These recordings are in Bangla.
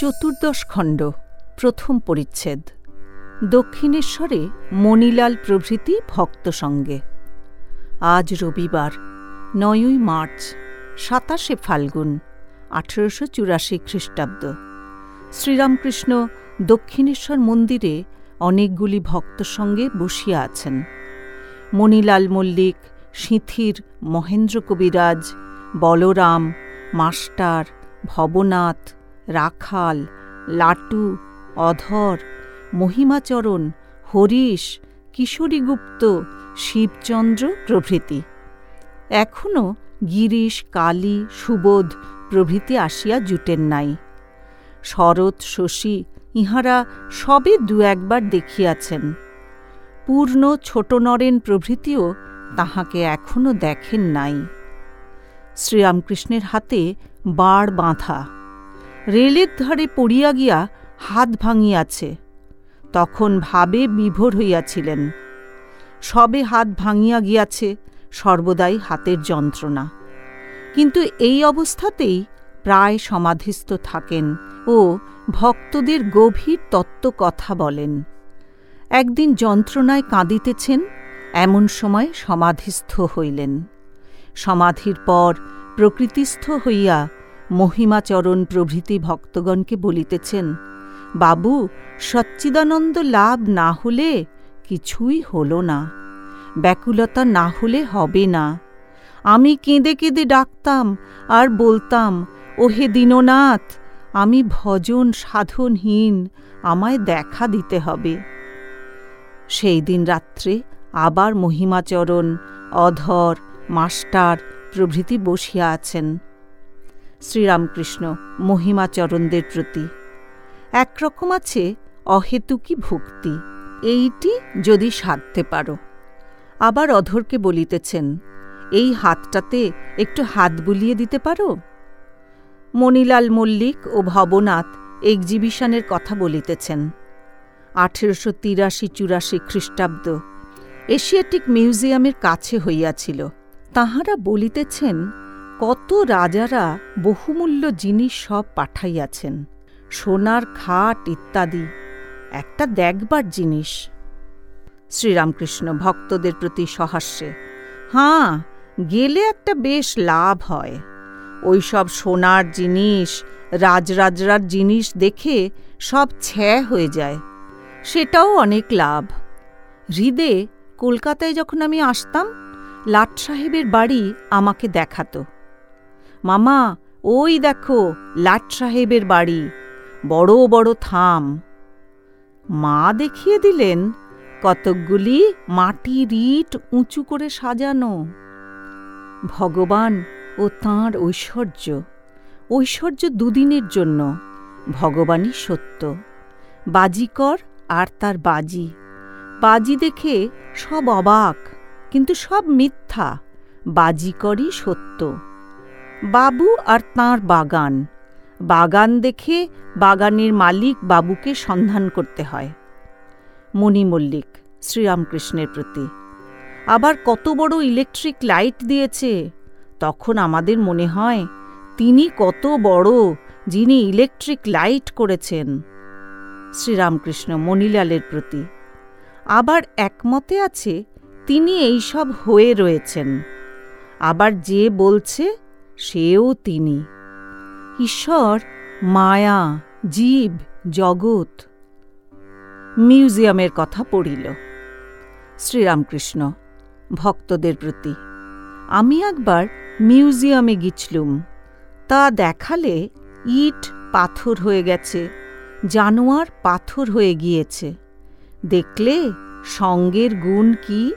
চতুর্দশ খণ্ড, প্রথম পরিচ্ছেদ। দক্ষিণেশ্বরে মণিলাল প্রভৃতি ভক্ত সঙ্গে। আজ রবিবার, নয়ই মার্চ, সাতাশে ফাল্গুন, আঠেরোশো চুরাশি খ্রিস্টাব্দ। শ্রীরামকৃষ্ণ দক্ষিণেশ্বর মন্দিরে অনেকগুলি ভক্ত সঙ্গে বসিয়া আছেন। মণিলাল মল্লিক, সিঁথির মহেন্দ্র কবিরাজ, বলরাম, মাস্টার, ভবনাথ রাখাল, লাটু, অধর, মহিমাচরণ, হরিশ, কিশোরীগুপ্ত, শিবচন্দ্র প্রভৃতি। এখনও গিরিশ, কালী, সুবোধ প্রভৃতি আসিয়া জুটেন নাই। শরৎ, শশী ইহারা সবে দু একবার দেখিয়াছেন। পূর্ণ ছোট নরেন প্রভৃতিও তাহাকে এখনও দেখেন নাই। শ্রীরামকৃষ্ণের হাতে বাড় বাঁধা। রেলের ধারে পড়িয়া গিয়া হাত ভাঙিয়াছে। তখন ভাবে বিভোর হইয়াছিলেন। সবে হাত ভাঙিয়া গিয়াছে সর্বদাই হাতের যন্ত্রণা। কিন্তু এই অবস্থাতেই প্রায় সমাধিস্থ থাকেন ও ভক্তদের গভীর তত্ত্ব কথা বলেন। একদিন যন্ত্রণায় কাঁদিতেছেন, এমন সময় সমাধিস্থ হইলেন। সমাধির পর প্রকৃতিস্থ হইয়া মহিমাচরণ প্রভৃতি ভক্তগণকে বলিতেছেন, বাবু, সচ্চিদানন্দ লাভ না হলে কিছুই হল না, ব্যাকুলতা না হলে হবে না। আমি কেঁদে কেঁদে ডাকতাম আর বলতাম, ওহে দীননাথ, আমি ভজন সাধনহীন, আমায় দেখা দিতে হবে। সেই দিন রাত্রে আবার মহিমাচরণ, অধর, মাস্টার প্রভৃতি বসিয়া আছেন। শ্রীরামকৃষ্ণ মহিমাচরণদের প্রতি। একরকম আছে অহেতুকি ভক্তি, এইটি যদি সাধতে পারো। আবার অধরকে বলিতেছেন, এই হাতটাতে একটু হাত বুলিয়ে দিতে পারো? মণিলাল মল্লিক ও ভবনাথ এক্সিবিশনের কথা বলিতেছেন, আঠেরোশো তিরাশি চুরাশি খ্রিস্টাব্দ এশিয়াটিক মিউজিয়ামের কাছে হইয়াছিল, তাহারা বলিতেছেন কত রাজারা বহুমূল্য জিনিস সব পাঠাইয়াছেন, সোনার খাট ইত্যাদি, একটা দেখবার জিনিস। শ্রীরামকৃষ্ণ ভক্তদের প্রতি সহাস্যে, হাঁ, গেলে একটা বেশ লাভ হয়। ওই সব সোনার জিনিস, রাজরাজরার জিনিস দেখে সব ছ্যা হয়ে যায়, সেটাও অনেক লাভ। হৃদে কলকাতায় যখন আমি আসতাম, লাট সাহেবের বাড়ি আমাকে দেখাতো। মামা, ওই দেখো, লাট সাহেবের বাড়ি। বড় বড় থাম। মা দেখিয়ে দিলেন, কতকগুলি মাটির ইট উঁচু করে সাজানো। ভগবান ও তাঁর ঐশ্বর্য ঐশ্বর্য দুদিনের জন্য, ভগবানই সত্য। বাজিকর আর তার বাজি। বাজি দেখে সব অবাক, কিন্তু সব মিথ্যা। বাজিকরই সত্য। বাবু আর তাঁর বাগান। বাগান দেখে বাগানের মালিক বাবুকে সন্ধান করতে হয়। মণি মল্লিক, শ্রীরামকৃষ্ণের প্রতি, আবার কত বড় ইলেকট্রিক লাইট দিয়েছে। তখন আমাদের মনে হয়, তিনি কত বড় যিনি ইলেকট্রিক লাইট করেছেন। শ্রীরামকৃষ্ণ মণিলালের প্রতি, আবার একমতে আছে, তিনি এইসব হয়ে রয়েছেন। আবার যে বলছে সেও তিনি। ঈশ্বর, মায়া, জীব, জগৎ। মিউজিয়ামের কথা পড়িল। শ্রীরামকৃষ্ণ, ভক্তদের প্রতি, আমি একবার মিউজিয়ামে গিছলুম তা দেখালে ইট পাথর হয়ে গেছে, জানোয়ার পাথর হয়ে গিয়েছে। দেখলে সঙ্গের গুণ কি?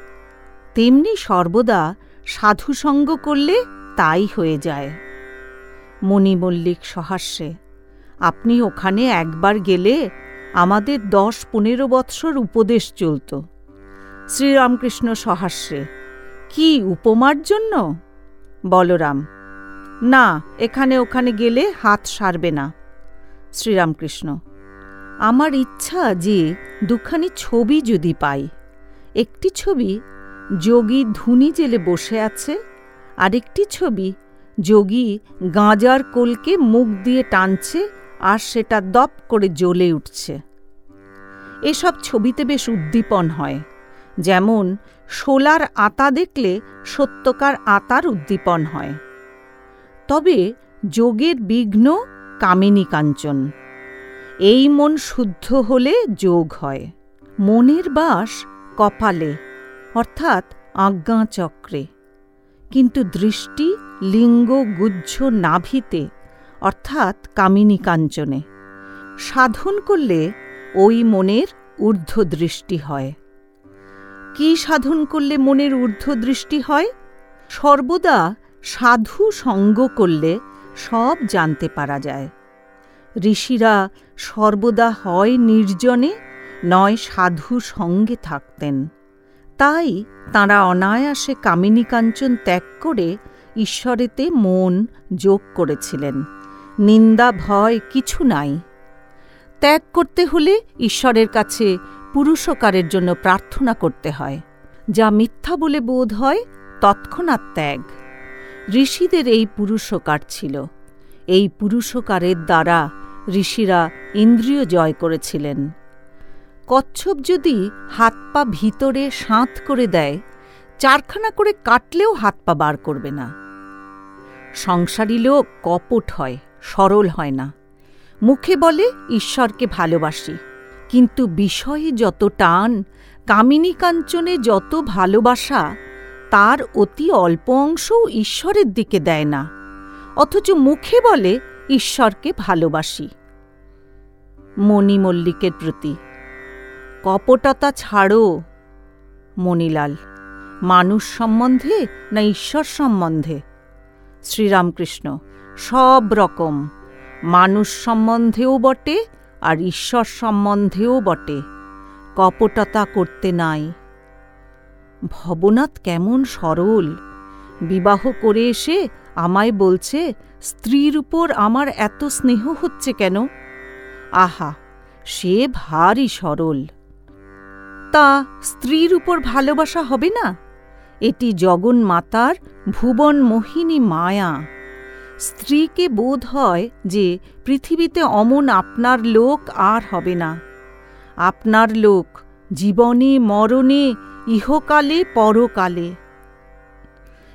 তেমনি সর্বদা সাধুসঙ্গ করলে তাই হয়ে যায়। মণিমল্লিক সহাস্যে, আপনি ওখানে একবার গেলে আমাদের দশ পনেরো বৎসর উপদেশ চলত। শ্রীরামকৃষ্ণ সহাস্যে, কি উপমার জন্য? বলরাম, না, এখানে ওখানে গেলে হাত সারবে না। শ্রীরামকৃষ্ণ, আমার ইচ্ছা যে দুখানি ছবি যদি পাই। একটি ছবি যোগী ধুনি জেলে বসে আছে আরেকটি ছবি। যোগী গাঁজার কোলকে মুখ দিয়ে টানছে আর সেটা দপ করে জ্বলে উঠছে। এসব ছবিতে বেশ উদ্দীপন হয়। যেমন, শোলার আতা দেখলে সত্যকার আতার উদ্দীপন হয়। তবে যোগের বিঘ্ন কামিনী কাঞ্চন। এই মন শুদ্ধ হলে যোগ হয়। মনের বাস কপালে, অর্থাৎ আজ্ঞাচক্রে। কিন্তু দৃষ্টি, লিঙ্গ গুজ্জ নাভিতে, অর্থাৎ কামিনী কাঞ্চনে সাধন করলে ওই মনের ঊর্ধ্ব দৃষ্টি হয়। কি সাধন করলে মনের ঊর্ধ্ব দৃষ্টি হয়? সর্বদা সাধু সঙ্গ করলে সব জানতে পারা যায়। ঋষিরা সর্বদা হয় নির্জনে, নয় সাধু সঙ্গে থাকতেন। তাই তাঁরা অনায়াসে কামিনী কাঞ্চন ত্যাগ করে ঈশ্বরেতে মন যোগ করেছিলেন। নিন্দা ভয় কিছু নাই। ত্যাগ করতে হলে ঈশ্বরের কাছে পুরুষকারের জন্য প্রার্থনা করতে হয়। যা মিথ্যা বলে বোধ হয় তৎক্ষণাৎ ত্যাগ। ঋষিদের এই পুরুষকার ছিল। এই পুরুষকারের দ্বারা ঋষিরা ইন্দ্রিয় জয় করেছিলেন। কচ্ছপ যদি হাত পা ভিতরে সাঁত করে দেয়, চারখানা করে কাটলেও হাত পা বার করবে না। সংসারী লোক কপট হয়, সরল হয় না। মুখে বলে, ঈশ্বরকে ভালোবাসি। কিন্তু বিষয়ে যত টান, কামিনী কাঞ্চনে যত ভালোবাসা, তার অতি অল্প অংশও ঈশ্বরের দিকে দেয় না। অথচ মুখে বলে, ঈশ্বরকে ভালোবাসি। মণি মল্লিকের প্রতি কপটতা ছাড়ো। মণিলাল, মানুষ সম্বন্ধে না ঈশ্বর সম্বন্ধে? শ্রীরামকৃষ্ণ, সব রকম। মানুষ সম্বন্ধেও বটে আর ঈশ্বর সম্বন্ধেও বটে। কপটতা করতে নাই। ভবনাথ কেমন সরল। বিবাহ করে এসে আমায় বলছে, স্ত্রীর উপর আমার এত স্নেহ হচ্ছে কেন? আহা, সে ভারী সরল। তা স্ত্রীর উপর ভালোবাসা হবে না? এটি জগন্মাতার ভুবন মোহিনী মায়া। স্ত্রীকে বোধ হয় যে পৃথিবীতে অমন আপনার লোক আর হবে না। আপনার লোক জীবনে, মরণে, ইহকালে, পরকালে।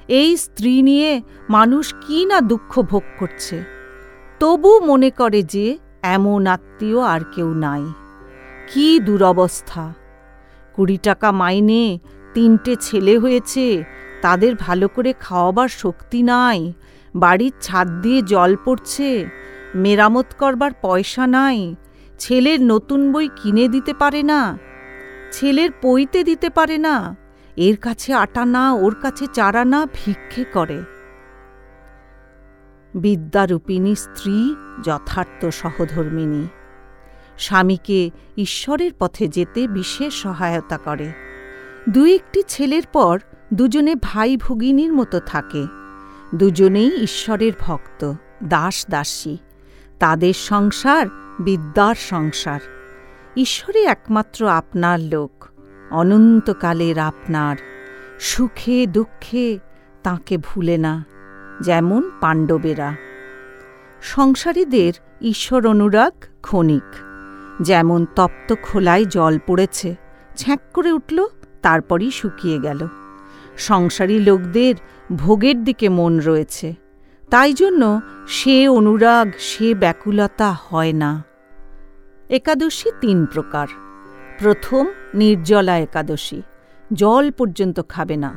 এই স্ত্রী নিয়ে মানুষ কি না দুঃখ ভোগ করছে? তবু মনে করে যে এমন আত্মীয় আর কেউ নাই। কি দুরবস্থা! কুড়ি টাকা মাইনে, তিনটে ছেলে হয়েছে, তাদের ভালো করে খাওয়াবার শক্তি নাই, বাড়ির ছাদ দিয়ে জল পড়ছে, মেরামত করবার পয়সা নাই, ছেলের নতুন বই কিনে দিতে পারে না, ছেলের পইতে দিতে পারে না, এর কাছে আটা না, ওর কাছে চারা না, ভিক্ষে করে। বিদ্যারূপিণী স্ত্রী, যথার্থ সহধর্মিনী স্বামীকে ঈশ্বরের পথে যেতে বিশেষ সহায়তা করে। দু একটি ছেলের পর দুজনে ভাই ভগিনীর মতো থাকে। দুজনেই ঈশ্বরের ভক্ত, দাস দাসী। তাদের সংসার বিদ্যার সংসার। ঈশ্বরই একমাত্র আপনার লোক, অনন্তকালের আপনার। সুখে দুঃখে তাকে ভুলে না, যেমন পাণ্ডবেরা। সংসারীদের ঈশ্বর অনুরাগ ক্ষণিক। যেমন তপ্ত খোলায় জল পড়েছে, ছ্যাঁক করে উঠল, তারপরই শুকিয়ে গেল। সংসারী লোকদের ভোগের দিকে মন রয়েছে, তাই জন্য সে অনুরাগ, সে ব্যাকুলতা হয় না। একাদশী তিন প্রকার। প্রথম নির্জলা একাদশী, জল পর্যন্ত খাবে না।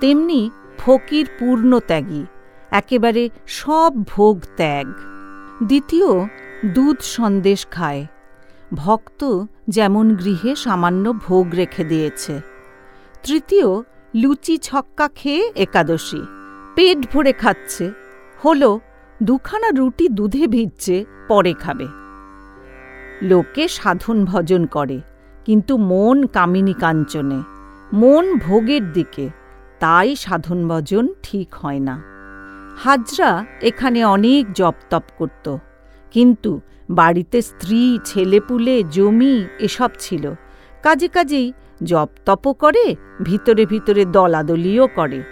তেমনি ফকির পূর্ণ ত্যাগী, একেবারে সব ভোগ ত্যাগ। দ্বিতীয়, দুধ সন্দেশ খায় ভক্ত যেমন গৃহে সামান্য ভোগ রেখে দিয়েছে। তৃতীয়, লুচি ছক্কা খেয়ে একাদশী। পেট ভরে খাচ্ছে। হলো, দুখানা রুটি দুধে ভিজছে, পরে খাবে। লোকে সাধন ভজন করে, কিন্তু মন কামিনী কাঞ্চনে। মন ভোগের দিকে, তাই সাধন ভজন ঠিক হয় না। হাজরা এখানে অনেক জপ তপ করত, কিন্তু বাড়িতে স্ত্রী, ছেলেপুলে, জমি, এসব ছিল। কাজে কাজেই জপ তপ করে, ভিতরে ভিতরে দলাদলিও করে।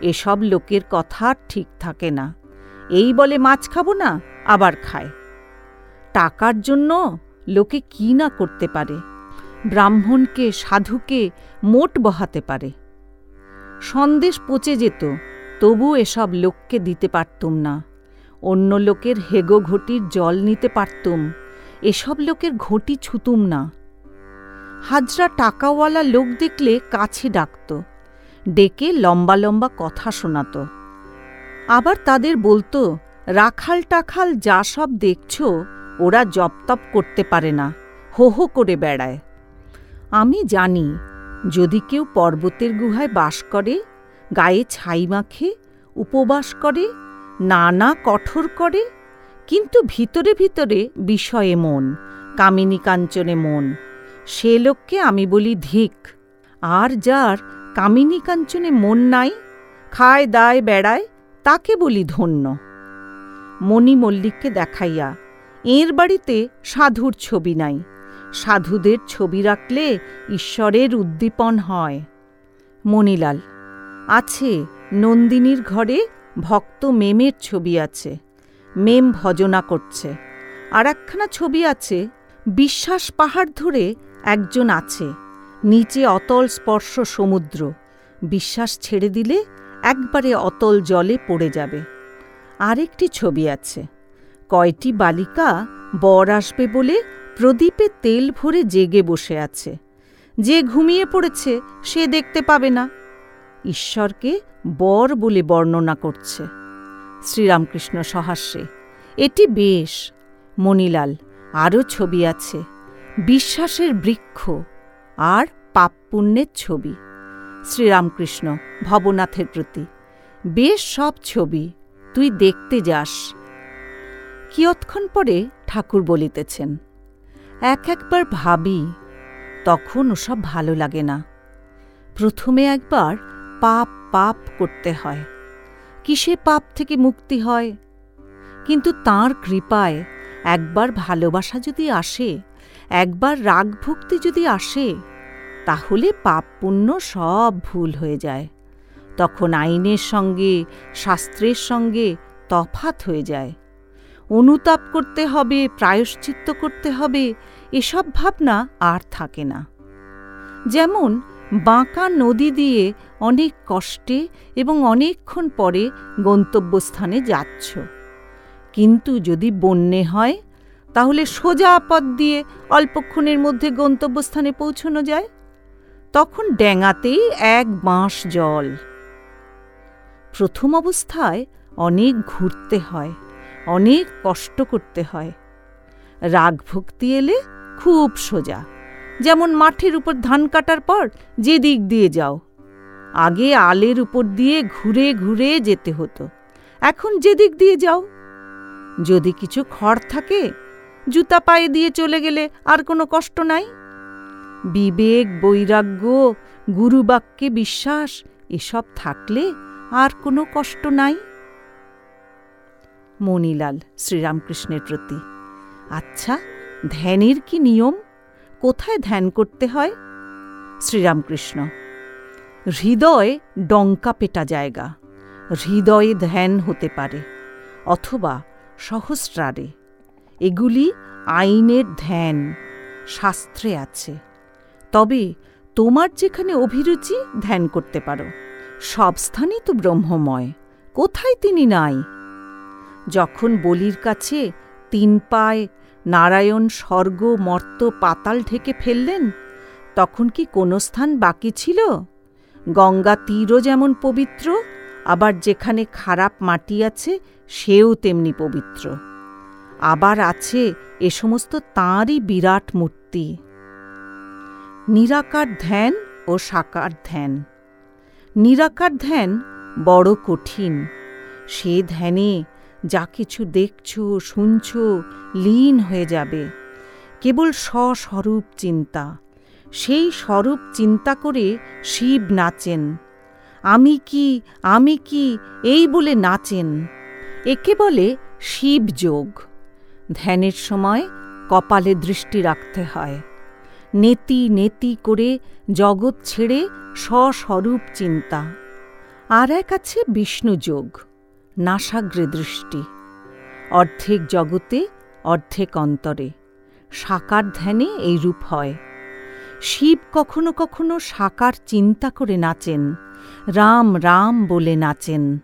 এসব লোকের কথা ঠিক থাকে না। এই বলে মাছ খাব না, আবার খায়। টাকার জন্য লোকে কি না করতে পারে। ব্রাহ্মণকে, সাধুকে মোট বহাতে পারে। সন্দেশ পচে যেত, তবু এসব লোককে দিতে পারতুম না। অন্য লোকের হেগো ঘটির জল নিতে পারতুম। এসব লোকের ঘটি ছুতুম না। হাজরা টাকাওয়ালা লোক দেখলে কাছে ডাকত, ডেকে লম্বা লম্বা কথা শোনাত। আবার তাদের বলতো, রাখাল টাখাল যা সব দেখছ, ওরা জপতপ করতে পারে না, হো হো করে বেড়ায়। আমি জানি, যদি কেউ পর্বতের গুহায় বাস করে, গায়ে ছাই মাখে, উপবাস করে নানা কঠোর করে, কিন্তু ভিতরে ভিতরে বিষয়ে মন, কামিনী কাঞ্চনে মন। সে লোককে আমি বলি ধিক। আর যার কামিনী কাঞ্চনে মন নাই, খায়, দায়, বেড়ায়, তাকে বলি ধন্য। মণি মল্লিককে দেখাইয়া, এর বাড়িতে সাধুর ছবি নাই। সাধুদের ছবি রাখলে ঈশ্বরের উদ্দীপন হয়। মণিলাল, আছে নন্দিনীর ঘরে ভক্ত মেমের ছবি আছে। মেম ভজনা করছে। আর একখানা ছবি আছে, বিশ্বাস পাহাড় ধরে একজন আছে, নিচে অতল স্পর্শ সমুদ্র। বিশ্বাস ছেড়ে দিলে একবারে অতল জলে পড়ে যাবে। আরেকটি ছবি আছে, কয়টি বালিকা বর আসবে বলে প্রদীপে তেল ভরে জেগে বসে আছে। যে ঘুমিয়ে পড়েছে, সে দেখতে পাবে না। ঈশ্বরকে বর বলে বর্ণনা করছে। শ্রীরামকৃষ্ণ সহাস্যে, এটি বেশ, মণিলাল, আরও ছবি আছে। বিশ্বাসের বৃক্ষ আর পাপ পুণ্যের ছবি। শ্রীরামকৃষ্ণ ভবনাথের প্রতি, বেশ সব ছবি, তুই দেখতে যাস। কিয়ৎক্ষণ পরে ঠাকুর বলিতেছেন, এক একবার ভাবি, তখন ওসব ভালো লাগে না। প্রথমে একবার পাপ পাপ করতে হয়। কিসে পাপ থেকে মুক্তি হয়? কিন্তু তার কৃপায় একবার ভালোবাসা যদি আসে, একবার রাগ ভক্তি যদি আসে, তাহলে পাপ পুণ্য সব ভুল হয়ে যায়। তখন আইনের সঙ্গে, শাস্ত্রের সঙ্গে তফাত হয়ে যায়। অনুতাপ করতে হবে, প্রায়শ্চিত্ত করতে হবে, এসব ভাবনা আর থাকে না। যেমন বাঁকা নদী দিয়ে অনেক কষ্টে এবং অনেকক্ষণ পরে গন্তব্যস্থানে যাচ্ছ। কিন্তু যদি বন্যে হয়, তাহলে সোজা পথ দিয়ে অল্পক্ষণের মধ্যে গন্তব্যস্থানে পৌঁছনো যায়। তখন ড্যাঙাতেই এক বাঁশ জল। প্রথম অবস্থায় অনেক ঘুরতে হয়, অনেক কষ্ট করতে হয়। রাগ ভক্তি এলে খুব সোজা। যেমন মাঠের উপর ধান কাটার পর যে দিক দিয়ে যাও। আগে আলের উপর দিয়ে ঘুরে ঘুরে যেতে হতো। এখন যে দিক দিয়ে যাও। যদি কিছু খড় থাকে, জুতা পায়ে দিয়ে চলে গেলে আর কোনো কষ্ট নাই। বিবেক, বৈরাগ্য, গুরুবাক্যে বিশ্বাস, এসব থাকলে আর কোনো কষ্ট নাই। মণিলাল শ্রীরামকৃষ্ণের প্রতি আচ্ছা ধ্যানের কি নিয়ম? কোথায় ধ্যান করতে হয়? শ্রীরামকৃষ্ণ, হৃদয় ডঙ্কা পেটা জায়গা। হৃদয়ে ধ্যান হতে পারে, অথবা সহস্রারে। এগুলি আইনের ধ্যান, শাস্ত্রে আছে। তবে তোমার যেখানে অভিরুচি, ধ্যান করতে পারো। সব স্থানই তো ব্রহ্মময়, কোথায় তিনি নাই? যখন বলির কাছে তিন পায় নারায়ণ স্বর্গ মর্ত পাতাল ঢেকে ফেললেন? তখন কি কোনো স্থান বাকি ছিল? গঙ্গা তীরও যেমন পবিত্র, আবার যেখানে খারাপ মাটি আছে, সেও তেমনি পবিত্র। আবার আছে এ সমস্ত তাঁরই বিরাট মূর্তি। নিরাকার ধ্যান ও সাকার ধ্যান। নিরাকার ধ্যান বড় কঠিন। সে ধ্যানে কিছু দেখছ, শুনছ, লীন হয়ে যাবে। কেবল স্বস্বরূপ চিন্তা। সেই স্বরূপ চিন্তা করে শিব নাচেন। আমি কি আমি কি, এই বলে নাচেন। একে বলে শিব যোগ। ধ্যানের সময় কপালে দৃষ্টি রাখতে হয়। নেতি নেতি করে জগৎ ছেড়ে স্বস্বরূপ চিন্তা। আর এক আছে বিষ্ণুযোগ নাসাগ্রে দৃষ্টি অর্ধেক জগতে, অর্ধেক অন্তরে। সাকার ধ্যানে এই রূপ হয়। শিব কখনো কখনো সাকার চিন্তা করে নাচেন। রাম রাম বলে নাচেন।